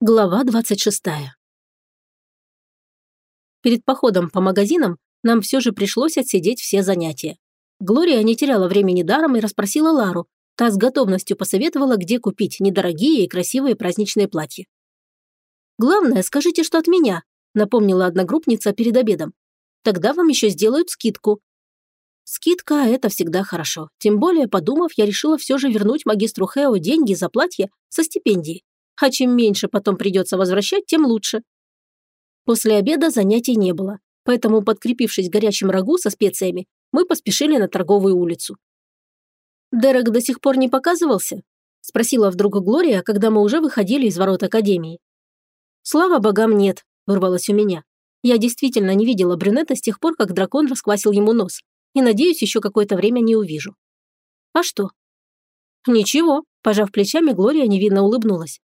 Глава 26. Перед походом по магазинам нам все же пришлось отсидеть все занятия. Глория не теряла времени даром и расспросила Лару. Та с готовностью посоветовала, где купить недорогие и красивые праздничные платья. «Главное, скажите, что от меня», – напомнила одногруппница перед обедом. «Тогда вам еще сделают скидку». Скидка – это всегда хорошо. Тем более, подумав, я решила все же вернуть магистру Хео деньги за платье со стипендии а чем меньше потом придется возвращать, тем лучше. После обеда занятий не было, поэтому, подкрепившись горячим рагу со специями, мы поспешили на торговую улицу. «Дерек до сих пор не показывался?» – спросила вдруг Глория, когда мы уже выходили из ворот Академии. «Слава богам, нет», – вырвалось у меня. Я действительно не видела брюнета с тех пор, как дракон расквасил ему нос, и, надеюсь, еще какое-то время не увижу. «А что?» «Ничего», – пожав плечами, Глория невинно улыбнулась.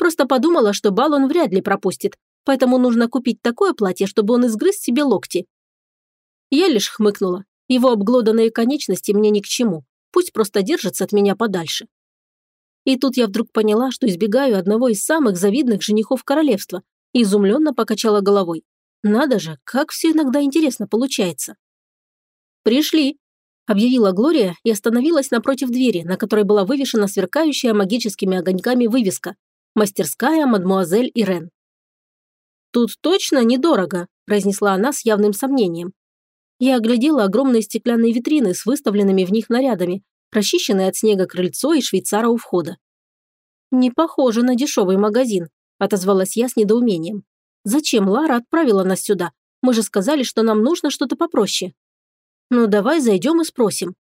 Просто подумала, что бал он вряд ли пропустит, поэтому нужно купить такое платье, чтобы он изгрыз себе локти. Я лишь хмыкнула. Его обглоданные конечности мне ни к чему. Пусть просто держится от меня подальше. И тут я вдруг поняла, что избегаю одного из самых завидных женихов королевства, и изумленно покачала головой. Надо же, как все иногда интересно получается. «Пришли», – объявила Глория и остановилась напротив двери, на которой была вывешена сверкающая магическими огоньками вывеска Мастерская мадмуазель Ирен. «Тут точно недорого», – произнесла она с явным сомнением. Я оглядела огромные стеклянные витрины с выставленными в них нарядами, расчищенное от снега крыльцо и швейцара у входа. «Не похоже на дешевый магазин», – отозвалась я с недоумением. «Зачем Лара отправила нас сюда? Мы же сказали, что нам нужно что-то попроще». «Ну, давай зайдем и спросим»,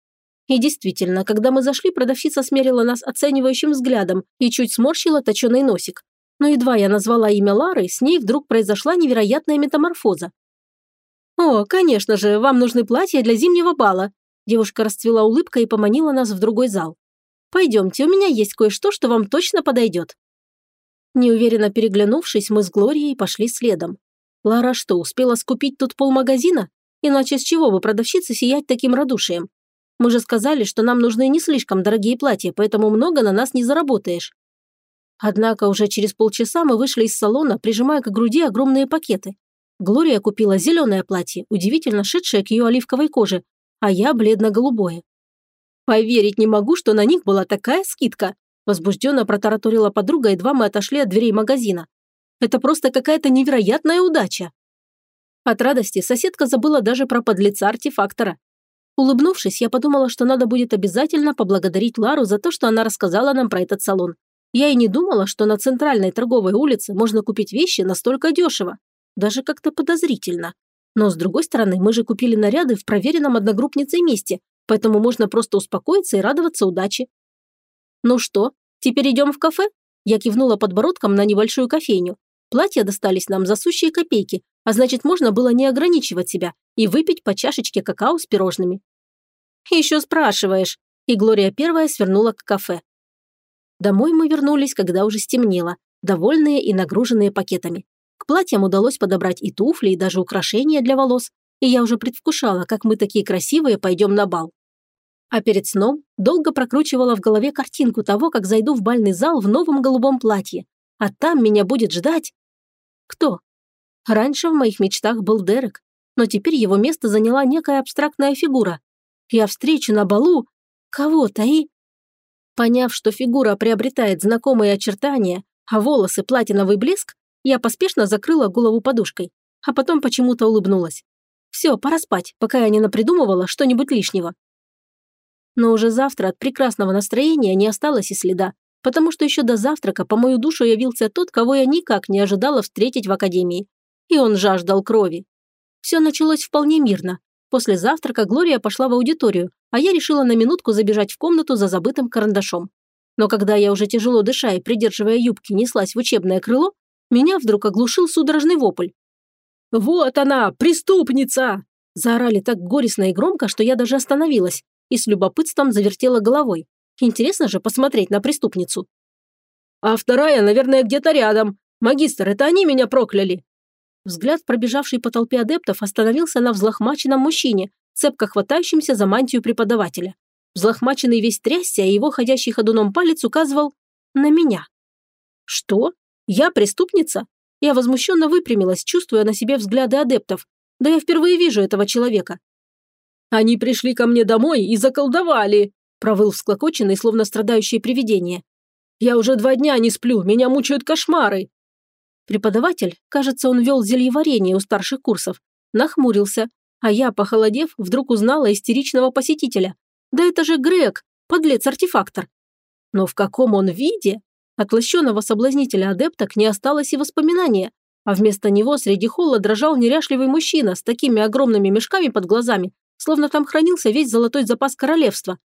и действительно, когда мы зашли, продавщица смерила нас оценивающим взглядом и чуть сморщила точеный носик. Но едва я назвала имя Лары, с ней вдруг произошла невероятная метаморфоза. «О, конечно же, вам нужны платья для зимнего бала», Девушка расцвела улыбкой и поманила нас в другой зал. «Пойдемте, у меня есть кое-что, что вам точно подойдет». Неуверенно переглянувшись, мы с Глорией пошли следом. Лара что, успела скупить тут полмагазина? Иначе с чего бы продавщица сиять таким радушием? Мы же сказали, что нам нужны не слишком дорогие платья, поэтому много на нас не заработаешь. Однако уже через полчаса мы вышли из салона, прижимая к груди огромные пакеты. Глория купила зеленое платье, удивительно шедшее к ее оливковой коже, а я бледно-голубое. «Поверить не могу, что на них была такая скидка», возбужденно протараторила подруга, едва мы отошли от дверей магазина. «Это просто какая-то невероятная удача». От радости соседка забыла даже про подлеца артефактора. Улыбнувшись, я подумала, что надо будет обязательно поблагодарить Лару за то, что она рассказала нам про этот салон. Я и не думала, что на центральной торговой улице можно купить вещи настолько дешево. Даже как-то подозрительно. Но, с другой стороны, мы же купили наряды в проверенном одногруппницей месте, поэтому можно просто успокоиться и радоваться удаче. «Ну что, теперь идем в кафе?» Я кивнула подбородком на небольшую кофейню. Платья достались нам за сущие копейки, а значит, можно было не ограничивать себя и выпить по чашечке какао с пирожными. «Еще спрашиваешь», и Глория первая свернула к кафе. Домой мы вернулись, когда уже стемнело, довольные и нагруженные пакетами. К платьям удалось подобрать и туфли, и даже украшения для волос, и я уже предвкушала, как мы такие красивые пойдем на бал. А перед сном долго прокручивала в голове картинку того, как зайду в бальный зал в новом голубом платье, а там меня будет ждать... Кто? Раньше в моих мечтах был Дерек, но теперь его место заняла некая абстрактная фигура. Я встречу на балу кого-то и... Поняв, что фигура приобретает знакомые очертания, а волосы платиновый блеск, я поспешно закрыла голову подушкой, а потом почему-то улыбнулась. Все, пора спать, пока я не напридумывала что-нибудь лишнего. Но уже завтра от прекрасного настроения не осталось и следа, потому что еще до завтрака по мою душу явился тот, кого я никак не ожидала встретить в академии. И он жаждал крови. Все началось вполне мирно. После завтрака Глория пошла в аудиторию, а я решила на минутку забежать в комнату за забытым карандашом. Но когда я уже тяжело дыша и придерживая юбки неслась в учебное крыло, меня вдруг оглушил судорожный вопль. «Вот она, преступница!» Заорали так горестно и громко, что я даже остановилась и с любопытством завертела головой. Интересно же посмотреть на преступницу. «А вторая, наверное, где-то рядом. Магистр, это они меня прокляли!» Взгляд, пробежавший по толпе адептов, остановился на взлохмаченном мужчине, цепко хватающемся за мантию преподавателя. Взлохмаченный весь трясся, а его ходящий ходуном палец указывал на меня. «Что? Я преступница? Я возмущенно выпрямилась, чувствуя на себе взгляды адептов. Да я впервые вижу этого человека. «Они пришли ко мне домой и заколдовали!» провыл всклокоченный, словно страдающее привидение. «Я уже два дня не сплю, меня мучают кошмары!» Преподаватель, кажется, он вел зельеварение у старших курсов, нахмурился, а я, похолодев, вдруг узнала истеричного посетителя. Да это же Грег, подлец-артефактор. Но в каком он виде? От лощеного соблазнителя-адепток не осталось и воспоминания, а вместо него среди холла дрожал неряшливый мужчина с такими огромными мешками под глазами, словно там хранился весь золотой запас королевства.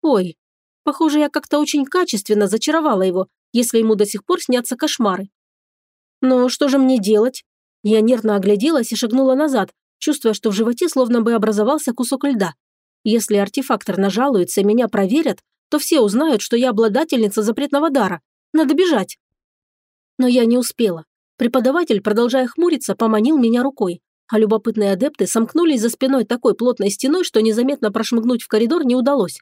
Ой, похоже, я как-то очень качественно зачаровала его, если ему до сих пор снятся кошмары. Но что же мне делать? Я нервно огляделась и шагнула назад, чувствуя, что в животе словно бы образовался кусок льда. Если артефактор нажалуется и меня проверят, то все узнают, что я обладательница запретного дара, надо бежать. Но я не успела. Преподаватель, продолжая хмуриться, поманил меня рукой, а любопытные адепты сомкнулись за спиной такой плотной стеной, что незаметно прошмыгнуть в коридор не удалось.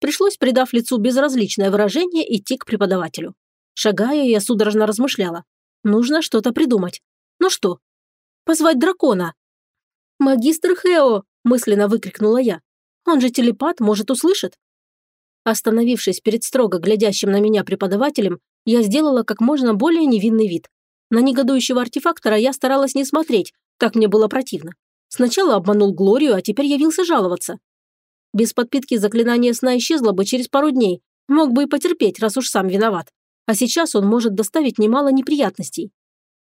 Пришлось, придав лицу безразличное выражение, идти к преподавателю. Шагая, я судорожно размышляла. Нужно что-то придумать. Ну что? Позвать дракона. «Магистр Хео!» – мысленно выкрикнула я. «Он же телепат, может, услышит?» Остановившись перед строго глядящим на меня преподавателем, я сделала как можно более невинный вид. На негодующего артефактора я старалась не смотреть, так мне было противно. Сначала обманул Глорию, а теперь явился жаловаться. Без подпитки заклинание сна исчезло бы через пару дней, мог бы и потерпеть, раз уж сам виноват. А сейчас он может доставить немало неприятностей.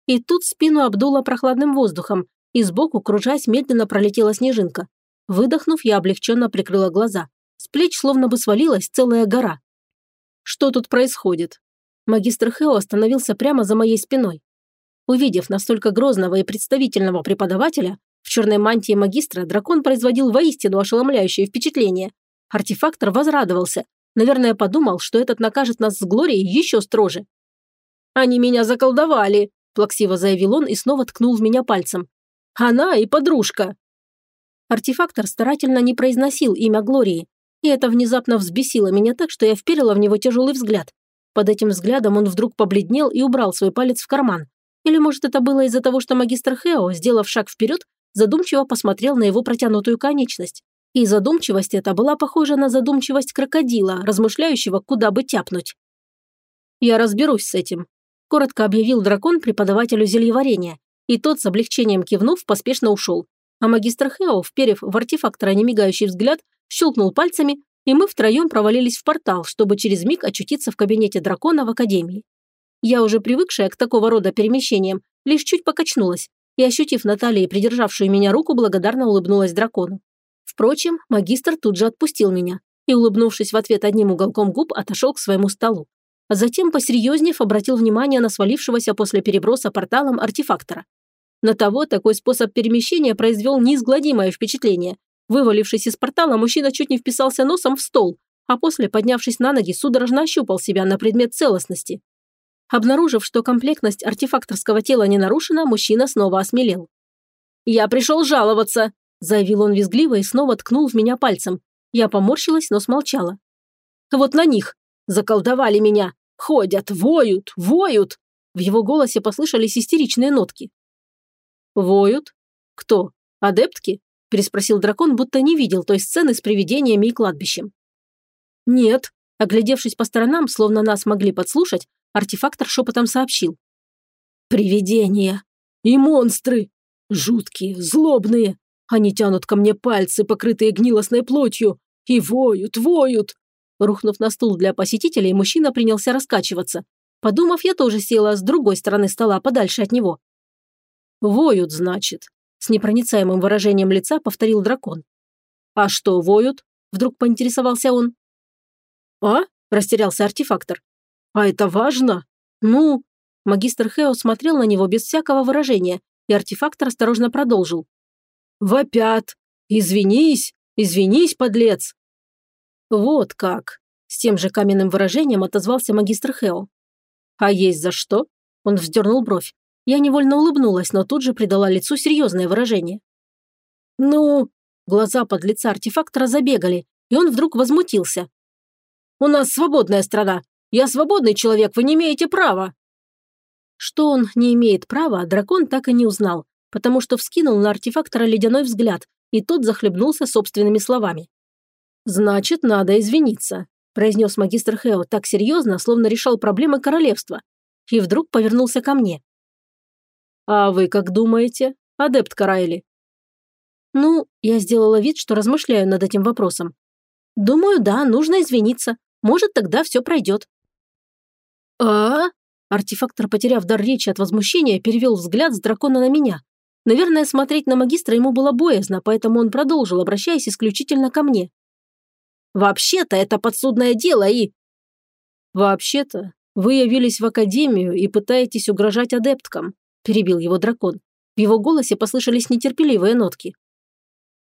И тут спину обдуло прохладным воздухом, и сбоку, кружась, медленно пролетела снежинка. Выдохнув, я облегченно прикрыла глаза. С плеч словно бы свалилась целая гора. Что тут происходит? Магистр Хео остановился прямо за моей спиной. Увидев настолько грозного и представительного преподавателя, в черной мантии магистра дракон производил воистину ошеломляющее впечатление. Артефактор возрадовался. Наверное, подумал, что этот накажет нас с Глорией еще строже. «Они меня заколдовали», – плаксиво заявил он и снова ткнул в меня пальцем. «Она и подружка». Артефактор старательно не произносил имя Глории, и это внезапно взбесило меня так, что я вперила в него тяжелый взгляд. Под этим взглядом он вдруг побледнел и убрал свой палец в карман. Или, может, это было из-за того, что магистр Хео, сделав шаг вперед, задумчиво посмотрел на его протянутую конечность. И задумчивость эта была похожа на задумчивость крокодила, размышляющего, куда бы тяпнуть. «Я разберусь с этим», – коротко объявил дракон преподавателю зельеварения, и тот, с облегчением кивнув, поспешно ушел. А магистр Хео, вперев в артефактора немигающий взгляд, щелкнул пальцами, и мы втроем провалились в портал, чтобы через миг очутиться в кабинете дракона в академии. Я, уже привыкшая к такого рода перемещениям, лишь чуть покачнулась и, ощутив Натальи, придержавшую меня руку, благодарно улыбнулась дракону. Впрочем, магистр тут же отпустил меня и, улыбнувшись в ответ одним уголком губ, отошел к своему столу. А затем, посерьезнев, обратил внимание на свалившегося после переброса порталом артефактора. На того такой способ перемещения произвел неизгладимое впечатление, Вывалившись из портала, мужчина чуть не вписался носом в стол, а после, поднявшись на ноги, судорожно ощупал себя на предмет целостности. Обнаружив, что комплектность артефакторского тела не нарушена, мужчина снова осмелел. «Я пришел жаловаться», – заявил он визгливо и снова ткнул в меня пальцем. Я поморщилась, но смолчала. «Вот на них! Заколдовали меня! Ходят, воют, воют!» В его голосе послышались истеричные нотки. «Воют? Кто? Адептки?» переспросил дракон, будто не видел той сцены с привидениями и кладбищем. «Нет», – оглядевшись по сторонам, словно нас могли подслушать, артефактор шепотом сообщил. «Привидения! И монстры! Жуткие, злобные! Они тянут ко мне пальцы, покрытые гнилостной плотью, и воют, воют!» Рухнув на стул для посетителей, мужчина принялся раскачиваться. Подумав, я тоже села с другой стороны стола, подальше от него. «Воют, значит», с непроницаемым выражением лица повторил дракон. «А что воют?» – вдруг поинтересовался он. «А?» – растерялся артефактор. «А это важно? Ну?» Магистр Хео смотрел на него без всякого выражения, и артефактор осторожно продолжил. «Вопят! Извинись! Извинись, подлец!» «Вот как!» – с тем же каменным выражением отозвался магистр Хео. «А есть за что?» – он вздернул бровь. Я невольно улыбнулась, но тут же придала лицу серьезное выражение. «Ну...» Глаза под лица артефактора забегали, и он вдруг возмутился. «У нас свободная страна. Я свободный человек, вы не имеете права». Что он не имеет права, дракон так и не узнал, потому что вскинул на артефактора ледяной взгляд, и тот захлебнулся собственными словами. «Значит, надо извиниться», – произнес магистр Хео так серьезно, словно решал проблемы королевства. И вдруг повернулся ко мне. «А вы как думаете, адепт Карайли?» «Ну, я сделала вид, что размышляю над этим вопросом. Думаю, да, нужно извиниться. Может, тогда все пройдет». «А?» Артефактор, потеряв дар речи от возмущения, перевел взгляд с дракона на меня. Наверное, смотреть на магистра ему было боязно, поэтому он продолжил, обращаясь исключительно ко мне. «Вообще-то это подсудное дело и...» «Вообще-то вы явились в академию и пытаетесь угрожать адепткам», перебил его дракон. В его голосе послышались нетерпеливые нотки.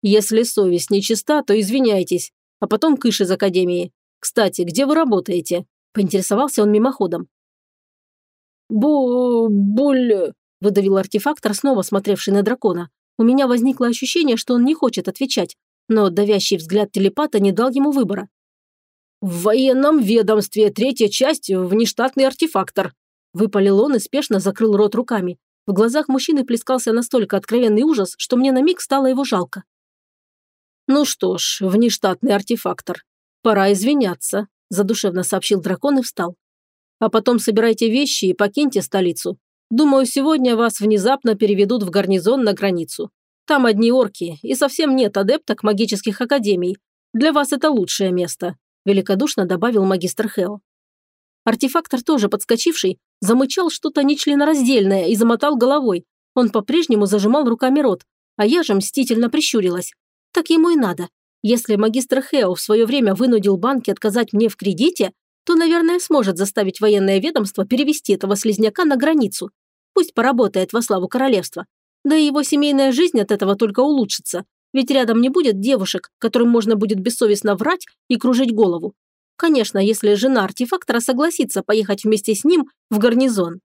«Если совесть нечиста, то извиняйтесь, а потом кыш из академии. Кстати, где вы работаете?» поинтересовался он мимоходом. «Бу... буль...» – выдавил артефактор, снова смотревший на дракона. У меня возникло ощущение, что он не хочет отвечать, но давящий взгляд телепата не дал ему выбора. «В военном ведомстве третья часть – внештатный артефактор», – выпалил он и спешно закрыл рот руками. В глазах мужчины плескался настолько откровенный ужас, что мне на миг стало его жалко. «Ну что ж, внештатный артефактор, пора извиняться», – задушевно сообщил дракон и встал. А потом собирайте вещи и покиньте столицу. Думаю, сегодня вас внезапно переведут в гарнизон на границу. Там одни орки, и совсем нет адепток магических академий. Для вас это лучшее место», – великодушно добавил магистр Хео. Артефактор, тоже подскочивший, замычал что-то нечленораздельное и замотал головой. Он по-прежнему зажимал руками рот, а я же мстительно прищурилась. Так ему и надо. Если магистр Хео в свое время вынудил банки отказать мне в кредите, то, наверное, сможет заставить военное ведомство перевести этого слизняка на границу. Пусть поработает во славу королевства. Да и его семейная жизнь от этого только улучшится, ведь рядом не будет девушек, которым можно будет бессовестно врать и кружить голову. Конечно, если жена артефактора согласится поехать вместе с ним в гарнизон.